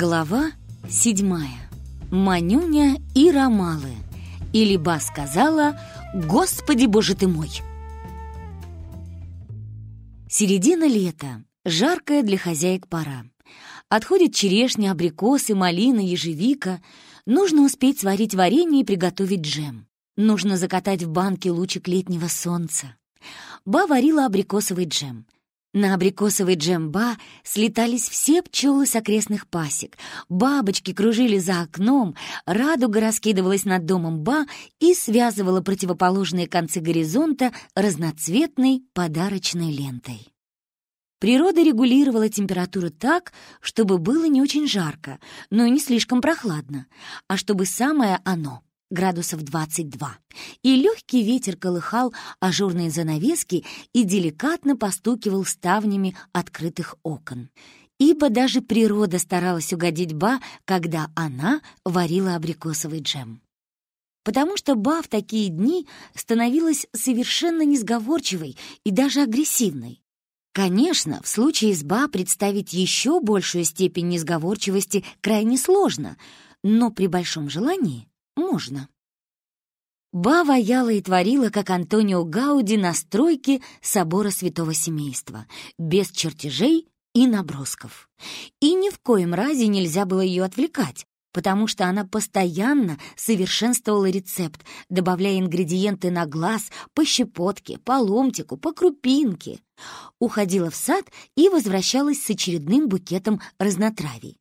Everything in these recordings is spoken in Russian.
Глава седьмая. Манюня и Ромалы. Или ба сказала «Господи, боже ты мой!» Середина лета. Жаркая для хозяек пора. Отходят черешня, абрикосы, малина, ежевика. Нужно успеть сварить варенье и приготовить джем. Нужно закатать в банке лучик летнего солнца. Ба варила абрикосовый джем — на абрикосовый джемба слетались все пчелы с окрестных пасек. Бабочки кружили за окном, радуга раскидывалась над домом Ба и связывала противоположные концы горизонта разноцветной подарочной лентой. Природа регулировала температуру так, чтобы было не очень жарко, но и не слишком прохладно, а чтобы самое оно градусов 22, и легкий ветер колыхал ажурные занавески и деликатно постукивал ставнями открытых окон. Ибо даже природа старалась угодить Ба, когда она варила абрикосовый джем. Потому что Ба в такие дни становилась совершенно несговорчивой и даже агрессивной. Конечно, в случае с Ба представить еще большую степень несговорчивости крайне сложно, но при большом желании можно. Ба ваяла и творила, как Антонио Гауди на стройке собора святого семейства, без чертежей и набросков. И ни в коем разе нельзя было ее отвлекать, потому что она постоянно совершенствовала рецепт, добавляя ингредиенты на глаз, по щепотке, по ломтику, по крупинке. Уходила в сад и возвращалась с очередным букетом разнотравий.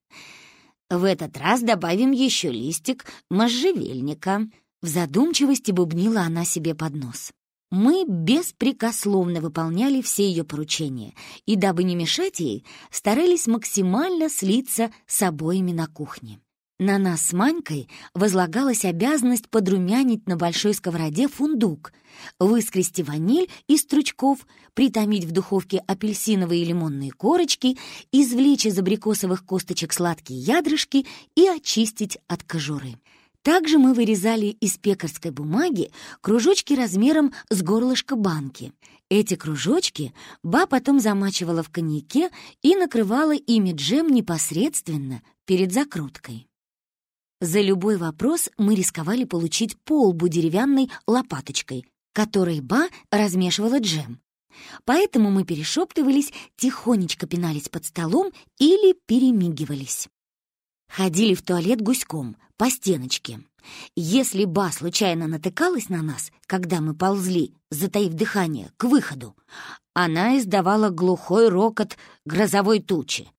В этот раз добавим еще листик можжевельника. В задумчивости бубнила она себе под нос. Мы беспрекословно выполняли все ее поручения, и, дабы не мешать ей, старались максимально слиться с обоими на кухне. На нас с Манькой возлагалась обязанность подрумянить на большой сковороде фундук, выскрести ваниль из стручков, притомить в духовке апельсиновые и лимонные корочки, извлечь из абрикосовых косточек сладкие ядрышки и очистить от кожуры. Также мы вырезали из пекарской бумаги кружочки размером с горлышко банки. Эти кружочки Ба потом замачивала в коньяке и накрывала ими джем непосредственно перед закруткой. За любой вопрос мы рисковали получить полбу деревянной лопаточкой, которой Ба размешивала джем. Поэтому мы перешептывались, тихонечко пинались под столом или перемигивались. Ходили в туалет гуськом, по стеночке. Если Ба случайно натыкалась на нас, когда мы ползли, затаив дыхание, к выходу, она издавала глухой рокот грозовой тучи.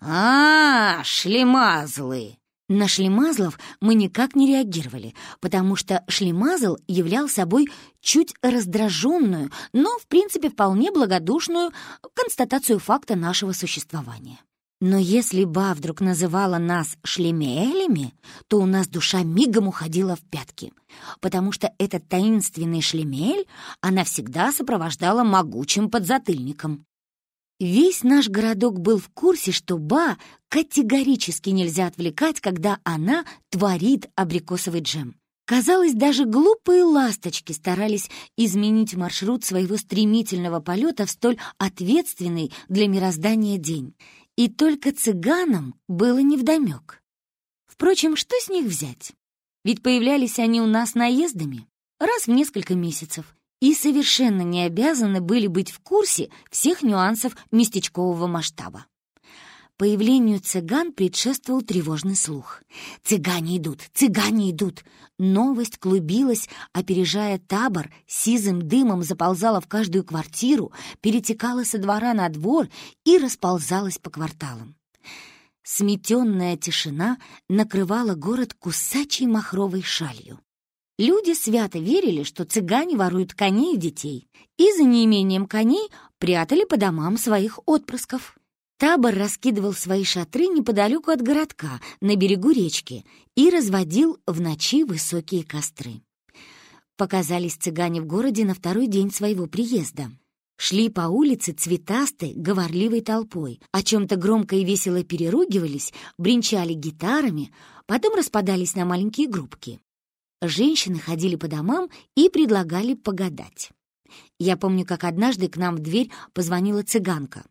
«А, шлемазлы!» На шлемазлов мы никак не реагировали, потому что шлемазл являл собой чуть раздраженную, но, в принципе, вполне благодушную констатацию факта нашего существования. Но если Ба вдруг называла нас шлемелями, то у нас душа мигом уходила в пятки, потому что этот таинственный шлемель она всегда сопровождала могучим подзатыльником. Весь наш городок был в курсе, что Ба категорически нельзя отвлекать, когда она творит абрикосовый джем. Казалось, даже глупые ласточки старались изменить маршрут своего стремительного полета в столь ответственный для мироздания день. И только цыганам было невдомек. Впрочем, что с них взять? Ведь появлялись они у нас наездами раз в несколько месяцев, и совершенно не обязаны были быть в курсе всех нюансов местечкового масштаба. Появлению цыган предшествовал тревожный слух. «Цыгане идут! Цыгане идут!» Новость клубилась, опережая табор, сизым дымом заползала в каждую квартиру, перетекала со двора на двор и расползалась по кварталам. Сметенная тишина накрывала город кусачей махровой шалью. Люди свято верили, что цыгане воруют коней и детей, и за неимением коней прятали по домам своих отпрысков. Табор раскидывал свои шатры неподалеку от городка, на берегу речки, и разводил в ночи высокие костры. Показались цыгане в городе на второй день своего приезда. Шли по улице цветастой, говорливой толпой, о чем-то громко и весело переругивались, бренчали гитарами, потом распадались на маленькие группки. Женщины ходили по домам и предлагали погадать. Я помню, как однажды к нам в дверь позвонила цыганка.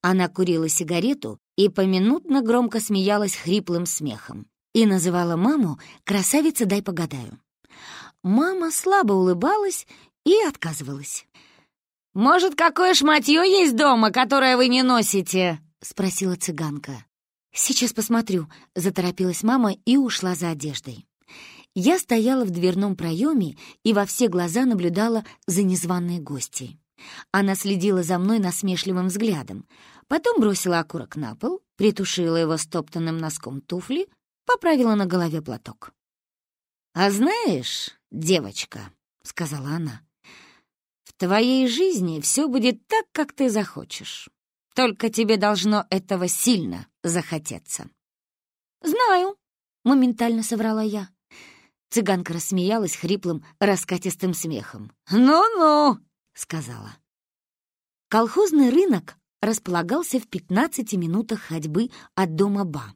Она курила сигарету и поминутно громко смеялась хриплым смехом и называла маму «красавица, дай погадаю». Мама слабо улыбалась и отказывалась. «Может, какое шматье есть дома, которое вы не носите?» — спросила цыганка. «Сейчас посмотрю», — заторопилась мама и ушла за одеждой. Я стояла в дверном проеме и во все глаза наблюдала за незваной гостьей. Она следила за мной насмешливым взглядом, потом бросила окурок на пол, притушила его стоптанным носком туфли, поправила на голове платок. «А знаешь, девочка», — сказала она, — «в твоей жизни все будет так, как ты захочешь. Только тебе должно этого сильно захотеться». «Знаю», — моментально соврала я. Цыганка рассмеялась хриплым, раскатистым смехом. «Ну-ну!» — сказала. Колхозный рынок располагался в 15 минутах ходьбы от дома Ба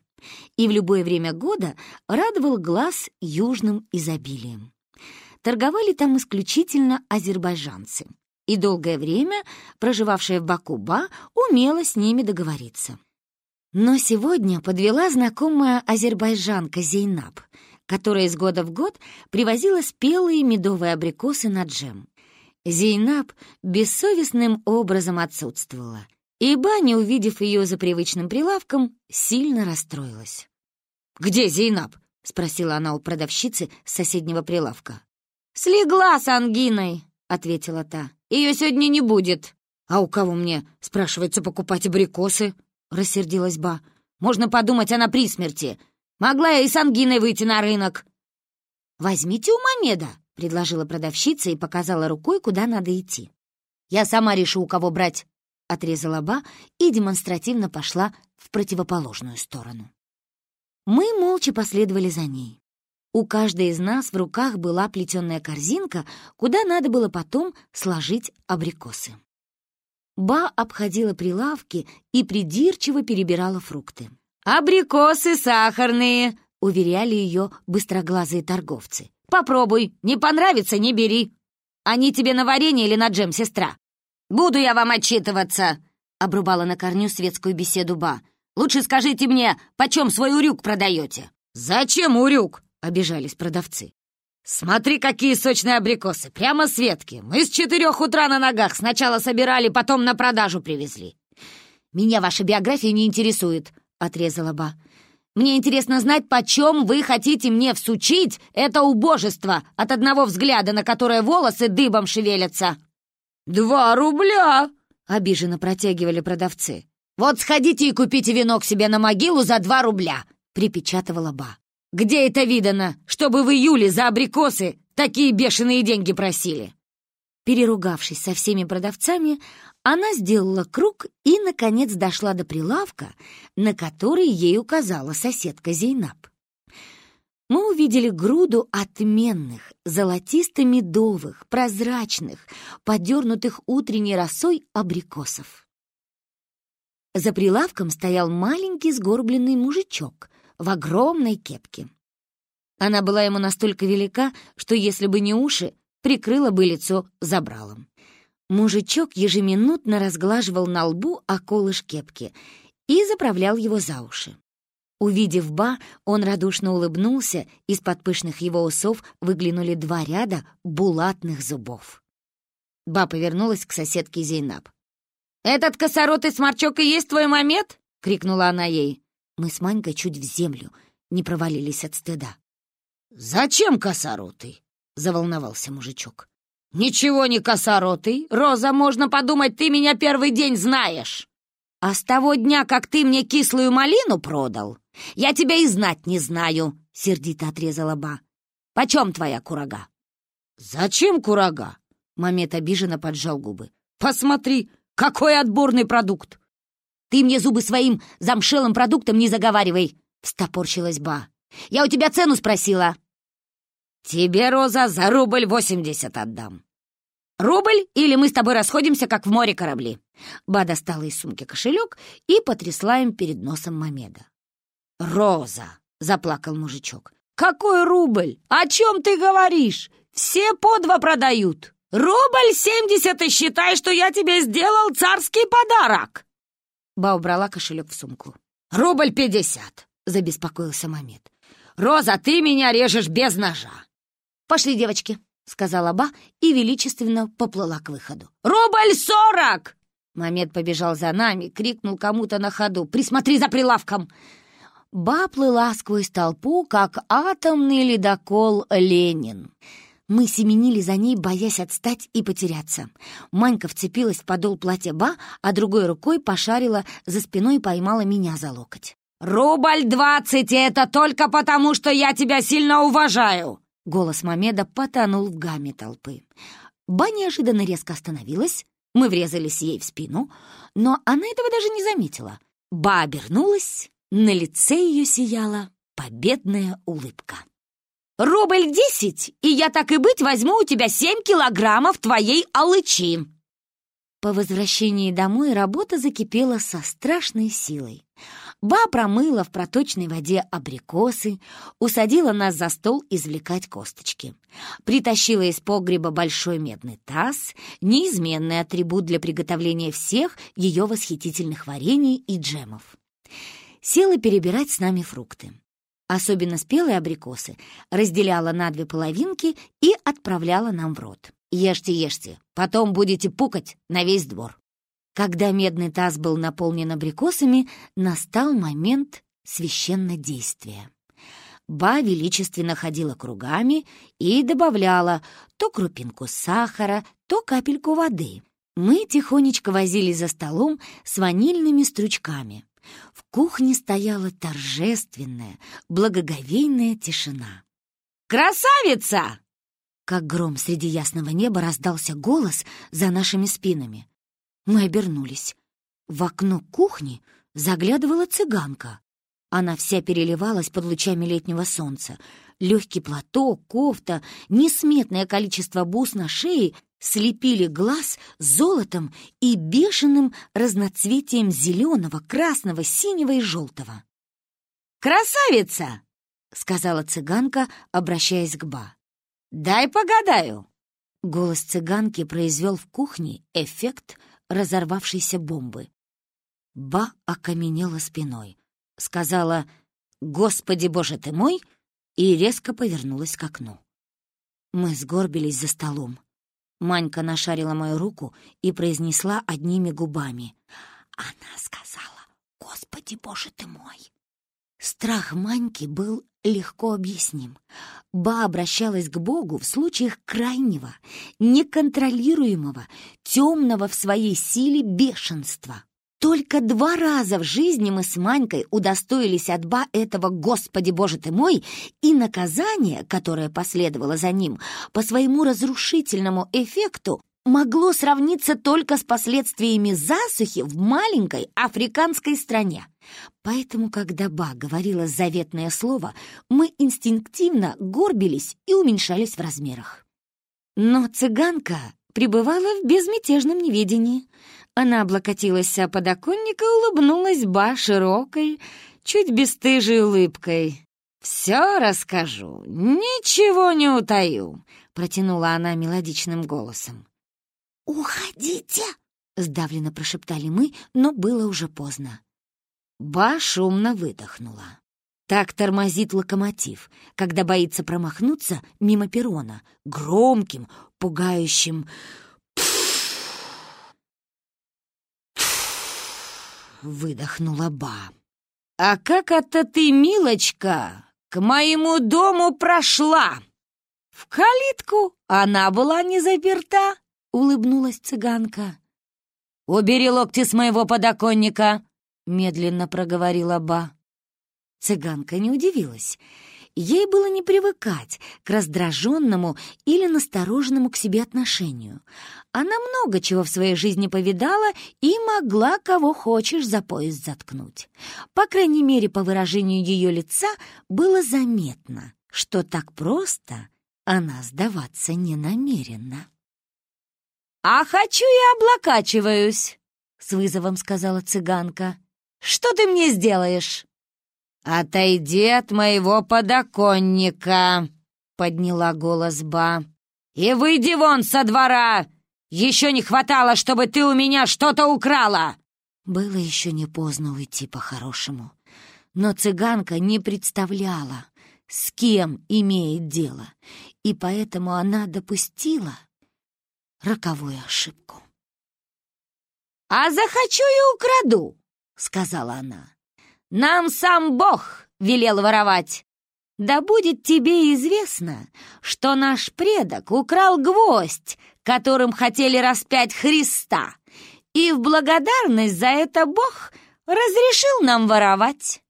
и в любое время года радовал глаз южным изобилием. Торговали там исключительно азербайджанцы, и долгое время проживавшая в Баку Ба умела с ними договориться. Но сегодня подвела знакомая азербайджанка Зейнаб, которая из года в год привозила спелые медовые абрикосы на джем. Зейнаб бессовестным образом отсутствовала, и Баня, увидев ее за привычным прилавком, сильно расстроилась. «Где Зейнаб?» — спросила она у продавщицы с соседнего прилавка. «Слегла с ангиной», — ответила та. «Ее сегодня не будет». «А у кого мне, спрашивается, покупать абрикосы?» — рассердилась Ба. «Можно подумать, она при смерти. Могла я и с ангиной выйти на рынок». «Возьмите у Мамеда», — предложила продавщица и показала рукой, куда надо идти. «Я сама решу, у кого брать», — отрезала Ба и демонстративно пошла в противоположную сторону. Мы молча последовали за ней. У каждой из нас в руках была плетеная корзинка, куда надо было потом сложить абрикосы. Ба обходила прилавки и придирчиво перебирала фрукты. «Абрикосы сахарные!» — уверяли ее быстроглазые торговцы. Попробуй, не понравится — не бери. Они тебе на варенье или на джем, сестра? Буду я вам отчитываться!» — обрубала на корню светскую беседу Ба. «Лучше скажите мне, почем свой урюк продаете?» «Зачем урюк?» — обижались продавцы. «Смотри, какие сочные абрикосы, прямо с ветки. Мы с четырех утра на ногах сначала собирали, потом на продажу привезли». «Меня ваша биография не интересует», — отрезала Ба. Мне интересно знать, почем вы хотите мне всучить это убожество от одного взгляда, на которое волосы дыбом шевелятся». «Два рубля!» — обиженно протягивали продавцы. «Вот сходите и купите венок себе на могилу за два рубля!» — припечатывала Ба. «Где это видано, чтобы в июле за абрикосы такие бешеные деньги просили?» Переругавшись со всеми продавцами, она сделала круг и, наконец, дошла до прилавка, на который ей указала соседка Зейнаб. Мы увидели груду отменных, золотисто-медовых, прозрачных, подернутых утренней росой абрикосов. За прилавком стоял маленький сгорбленный мужичок в огромной кепке. Она была ему настолько велика, что если бы не уши, прикрыла бы лицо забралом. Мужичок ежеминутно разглаживал на лбу околыш кепки и заправлял его за уши. Увидев Ба, он радушно улыбнулся, из-под пышных его усов выглянули два ряда булатных зубов. Ба повернулась к соседке Зейнаб. «Этот косоротый сморчок и есть твой момент?» — крикнула она ей. Мы с Манькой чуть в землю не провалились от стыда. «Зачем косоротый?» — заволновался мужичок. «Ничего не косоротый. Роза, можно подумать, ты меня первый день знаешь. А с того дня, как ты мне кислую малину продал, я тебя и знать не знаю», — сердито отрезала Ба. «Почем твоя курага?» «Зачем курага?» — Мамед обиженно поджал губы. «Посмотри, какой отборный продукт!» «Ты мне зубы своим замшелым продуктом не заговаривай!» — встопорщилась Ба. «Я у тебя цену спросила!» «Тебе, Роза, за рубль восемьдесят отдам». «Рубль, или мы с тобой расходимся, как в море корабли». Ба достала из сумки кошелек и потрясла им перед носом Мамеда. «Роза!» — заплакал мужичок. «Какой рубль? О чем ты говоришь? Все по два продают. Рубль семьдесят, и считай, что я тебе сделал царский подарок!» Ба убрала кошелек в сумку. «Рубль пятьдесят!» — забеспокоился Мамед. «Роза, ты меня режешь без ножа!» «Пошли, девочки!» — сказала Ба и величественно поплыла к выходу. «Рубль сорок!» Мамед побежал за нами, крикнул кому-то на ходу. «Присмотри за прилавком!» Ба плыла сквозь толпу, как атомный ледокол «Ленин». Мы семенили за ней, боясь отстать и потеряться. Манька вцепилась в подол платья Ба, а другой рукой пошарила за спиной и поймала меня за локоть. «Рубль двадцать, и это только потому, что я тебя сильно уважаю!» Голос Мамеда потонул в гамме толпы. Ба неожиданно резко остановилась, мы врезались ей в спину, но она этого даже не заметила. Ба обернулась, на лице ее сияла победная улыбка. «Рубль десять, и я так и быть возьму у тебя семь килограммов твоей алычи!» По возвращении домой работа закипела со страшной силой. Ба промыла в проточной воде абрикосы, усадила нас за стол извлекать косточки. Притащила из погреба большой медный таз, неизменный атрибут для приготовления всех ее восхитительных варений и джемов. Села перебирать с нами фрукты особенно спелые абрикосы, разделяла на две половинки и отправляла нам в рот. «Ешьте, ешьте, потом будете пукать на весь двор». Когда медный таз был наполнен абрикосами, настал момент священнодействия. Ба величественно ходила кругами и добавляла то крупинку сахара, то капельку воды. Мы тихонечко возили за столом с ванильными стручками. В кухне стояла торжественная, благоговейная тишина. «Красавица!» Как гром среди ясного неба раздался голос за нашими спинами. Мы обернулись. В окно кухни заглядывала цыганка. Она вся переливалась под лучами летнего солнца. Легкий платок, кофта, несметное количество бус на шее слепили глаз золотом и бешеным разноцветием зеленого, красного, синего и желтого. «Красавица!» — сказала цыганка, обращаясь к Ба. «Дай погадаю!» Голос цыганки произвел в кухне эффект разорвавшейся бомбы. Ба окаменела спиной, сказала «Господи, Боже ты мой!» и резко повернулась к окну. Мы сгорбились за столом. Манька нашарила мою руку и произнесла одними губами. Она сказала, «Господи, Боже ты мой!» Страх Маньки был легко объясним. Ба обращалась к Богу в случаях крайнего, неконтролируемого, темного в своей силе бешенства. Только два раза в жизни мы с Манькой удостоились от Ба этого «Господи, Боже ты мой!» и наказание, которое последовало за ним, по своему разрушительному эффекту, могло сравниться только с последствиями засухи в маленькой африканской стране. Поэтому, когда Ба говорила заветное слово, мы инстинктивно горбились и уменьшались в размерах. Но цыганка пребывала в безмятежном неведении — она облокотилась о подоконник и улыбнулась Ба широкой, чуть бесстыжей улыбкой. «Все расскажу, ничего не утаю», — протянула она мелодичным голосом. «Уходите!» — сдавленно прошептали мы, но было уже поздно. Ба шумно выдохнула. Так тормозит локомотив, когда боится промахнуться мимо перрона, громким, пугающим выдохнула Ба. «А как это ты, милочка, к моему дому прошла?» «В калитку она была не заперта», — улыбнулась цыганка. «Убери локти с моего подоконника», — медленно проговорила Ба. Цыганка не удивилась. Ей было не привыкать к раздраженному или настороженному к себе отношению. Она много чего в своей жизни повидала и могла кого хочешь за пояс заткнуть. По крайней мере, по выражению ее лица было заметно, что так просто она сдаваться не намерена. «А хочу и облокачиваюсь», — с вызовом сказала цыганка. «Что ты мне сделаешь?» «Отойди от моего подоконника!» — подняла голос Ба. «И выйди вон со двора! Еще не хватало, чтобы ты у меня что-то украла!» Было еще не поздно уйти по-хорошему. Но цыганка не представляла, с кем имеет дело, и поэтому она допустила роковую ошибку. «А захочу и украду», — сказала она. «Нам сам Бог велел воровать. Да будет тебе известно, что наш предок украл гвоздь, которым хотели распять Христа, и в благодарность за это Бог разрешил нам воровать».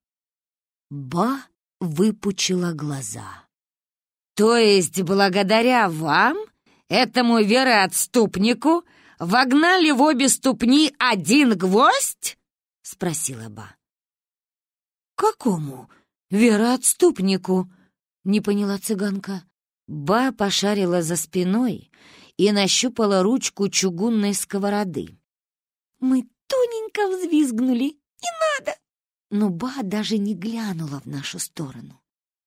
Ба выпучила глаза. «То есть благодаря вам, этому вероотступнику, вогнали в обе ступни один гвоздь?» — спросила Ба. «Какому вероотступнику?» — не поняла цыганка. Ба пошарила за спиной и нащупала ручку чугунной сковороды. Мы тоненько взвизгнули. «Не надо!» но Ба даже не глянула в нашу сторону.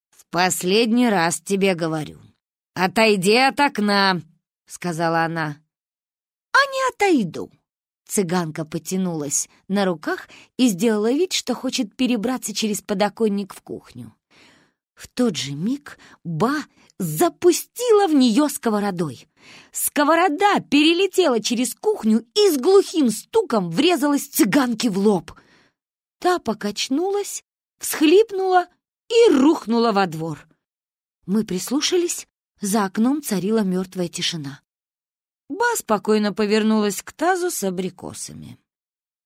«В последний раз тебе говорю. Отойди от окна!» — сказала она. «А не отойду!» Цыганка потянулась на руках и сделала вид, что хочет перебраться через подоконник в кухню. В тот же миг Ба запустила в нее сковородой. Сковорода перелетела через кухню и с глухим стуком врезалась цыганке в лоб — Та покачнулась, всхлипнула и рухнула во двор. Мы прислушались, за окном царила мертвая тишина. Ба спокойно повернулась к тазу с абрикосами.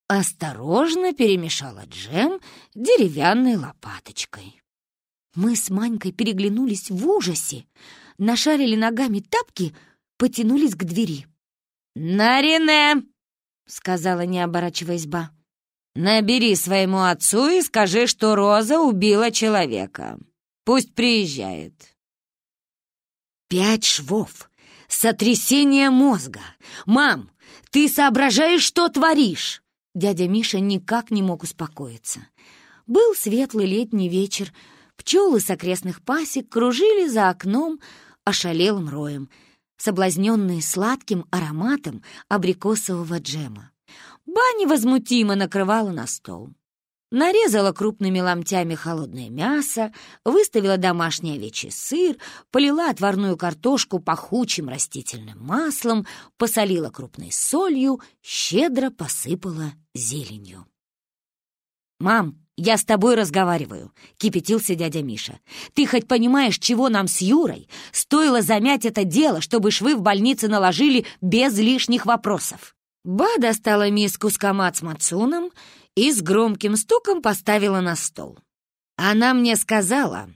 Осторожно перемешала джем деревянной лопаточкой. Мы с Манькой переглянулись в ужасе, нашарили ногами тапки, потянулись к двери. «Нарине!» — сказала, не оборачиваясь Ба. Набери своему отцу и скажи, что Роза убила человека. Пусть приезжает. Пять швов. Сотрясение мозга. Мам, ты соображаешь, что творишь? Дядя Миша никак не мог успокоиться. Был светлый летний вечер. Пчелы с окрестных пасек кружили за окном ошалелым роем, соблазненные сладким ароматом абрикосового джема. Ба невозмутимо накрывала на стол. Нарезала крупными ломтями холодное мясо, выставила домашний овечий сыр, полила отварную картошку пахучим растительным маслом, посолила крупной солью, щедро посыпала зеленью. «Мам, я с тобой разговариваю», — кипятился дядя Миша. «Ты хоть понимаешь, чего нам с Юрой стоило замять это дело, чтобы швы в больнице наложили без лишних вопросов?» Ба достала миску с камат мацуном и с громким стуком поставила на стол. Она мне сказала,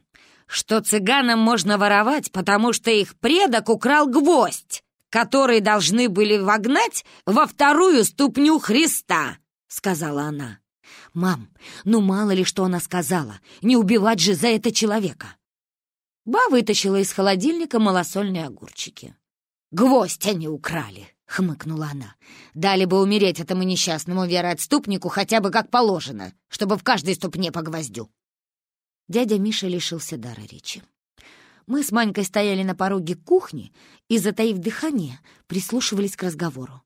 что цыганам можно воровать, потому что их предок украл гвоздь, который должны были вогнать во вторую ступню Христа, сказала она. «Мам, ну мало ли что она сказала, не убивать же за это человека!» Ба вытащила из холодильника малосольные огурчики. «Гвоздь они украли!» — хмыкнула она. «Дали бы умереть этому несчастному вероотступнику хотя бы как положено, чтобы в каждой ступне по гвоздю». Дядя Миша лишился дара речи. Мы с Манькой стояли на пороге кухни и, затаив дыхание, прислушивались к разговору.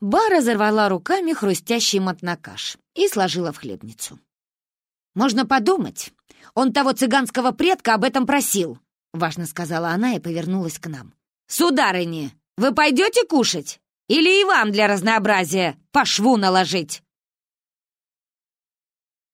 Ба разорвала руками хрустящий мотнакаш и сложила в хлебницу. «Можно подумать, он того цыганского предка об этом просил», — важно сказала она и повернулась к нам. «Сударыни, вы пойдете кушать? Или и вам для разнообразия по шву наложить?»